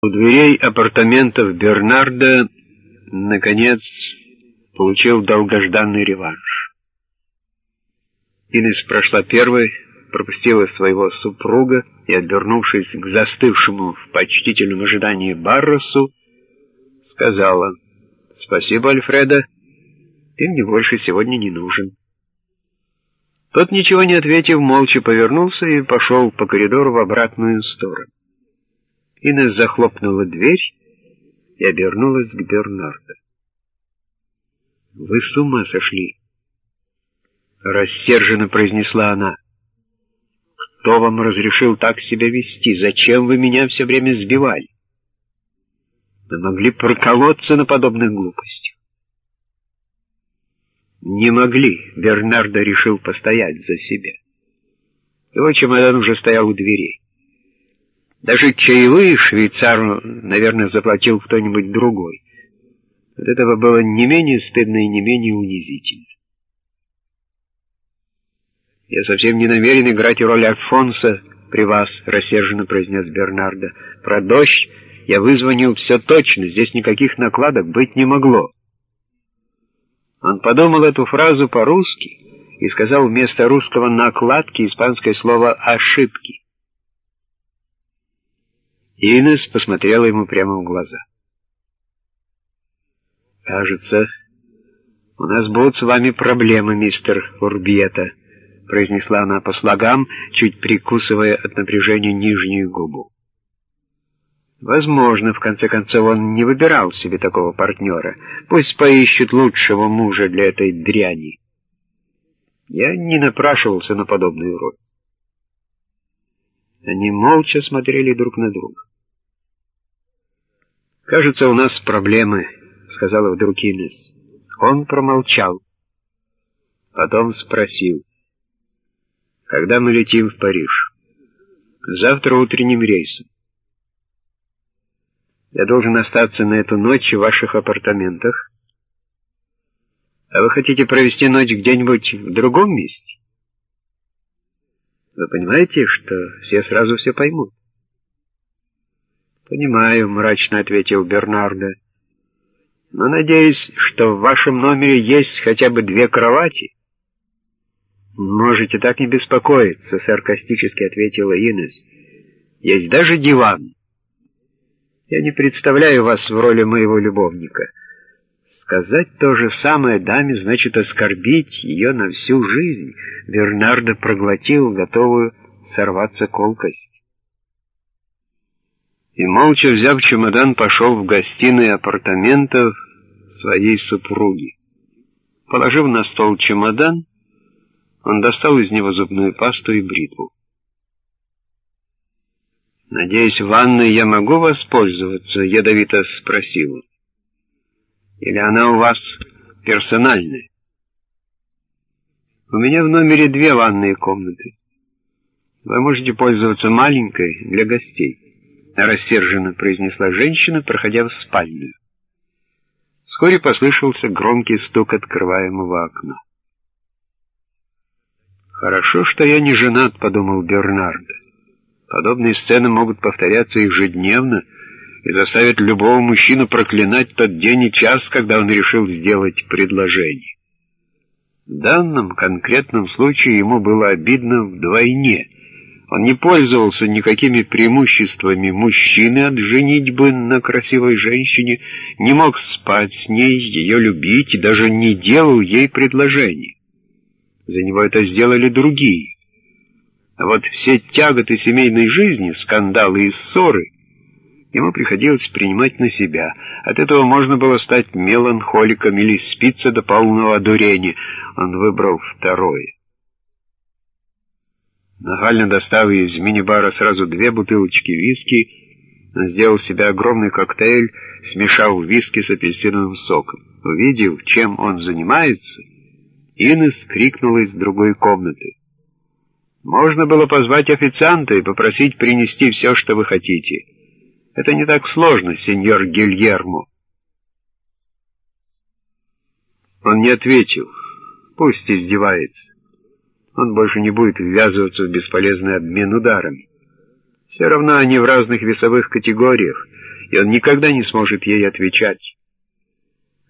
У дверей апартаментов Бернарда, наконец, получил долгожданный реванш. Инес прошла первой, пропустила своего супруга и, обернувшись к застывшему в почтительном ожидании Барросу, сказала, «Спасибо, Альфреда, ты мне больше сегодня не нужен». Тот, ничего не ответив, молча повернулся и пошел по коридору в обратную сторону. Инесс захлопнула дверь и обернулась к Бернарду. «Вы с ума сошли!» Рассерженно произнесла она. «Кто вам разрешил так себя вести? Зачем вы меня все время сбивали? Вы могли проколоться на подобных глупостях». «Не могли», — Бернардо решил постоять за себя. Его чемодан уже стоял у дверей. Даже чаевые швейцару, наверное, заплатил кто-нибудь другой. От этого было не менее стыдно и не менее унизительно. «Я совсем не намерен играть роль Альфонса при вас», — рассерженно произнес Бернардо. «Про дождь я вызвонил все точно, здесь никаких накладок быть не могло». Он подумал эту фразу по-русски и сказал вместо русского «накладки» испанское слово «ошибки». Инес посмотрела ему прямо в глаза. «Кажется, у нас будут с вами проблемы, мистер Урбьета», произнесла она по слогам, чуть прикусывая от напряжения нижнюю губу. Возможно, в конце концов, он не выбирал себе такого партнера. Пусть поищет лучшего мужа для этой дряни. Я не напрашивался на подобную роль. Они молча смотрели друг на друга. «Кажется, у нас проблемы», — сказала вдруг Инес. Он промолчал. Потом спросил. «Когда мы летим в Париж?» «Завтра утренним рейсом». «Я должен остаться на эту ночь в ваших апартаментах. А вы хотите провести ночь где-нибудь в другом месте?» «Вы понимаете, что все сразу все поймут?» «Понимаю», — мрачно ответил Бернардо. «Но надеюсь, что в вашем номере есть хотя бы две кровати». «Можете так не беспокоиться», — саркастически ответила Инес. «Есть даже диван. Я не представляю вас в роли моего любовника. Сказать то же самое даме значит оскорбить ее на всю жизнь». Бернардо проглотил готовую сорваться колкость и, молча взяв чемодан, пошел в гостиные апартаментов своей супруги. Положив на стол чемодан, он достал из него зубную пасту и бритву. «Надеюсь, ванной я могу воспользоваться?» — ядовито спросил «Или она у вас персональная?» «У меня в номере две ванные комнаты. Вы можете пользоваться маленькой для гостей» рассерженно произнесла женщина, проходя в спальню. Вскоре послышался громкий стук открываемого окна. «Хорошо, что я не женат», — подумал Бернардо. «Подобные сцены могут повторяться ежедневно и заставят любого мужчину проклинать тот день и час, когда он решил сделать предложение. В данном конкретном случае ему было обидно вдвойне — он не пользовался никакими преимуществами мужчины от женитьбы на красивой женщине, не мог спать с ней, ее любить и даже не делал ей предложений. За него это сделали другие. А вот все тяготы семейной жизни, скандалы и ссоры, ему приходилось принимать на себя. От этого можно было стать меланхоликом или спиться до полного одурения. Он выбрал второе. Нахально достав из мини-бара сразу две бутылочки виски, он сделал себе огромный коктейль, смешал виски с апельсиновым соком. Увидев, чем он занимается, Инес крикнула из другой комнаты. «Можно было позвать официанта и попросить принести все, что вы хотите. Это не так сложно, сеньор Гильермо». Он не ответил. Пусть издевается он больше не будет ввязываться в бесполезный обмен ударами. Все равно они в разных весовых категориях — и он никогда не сможет ей отвечать.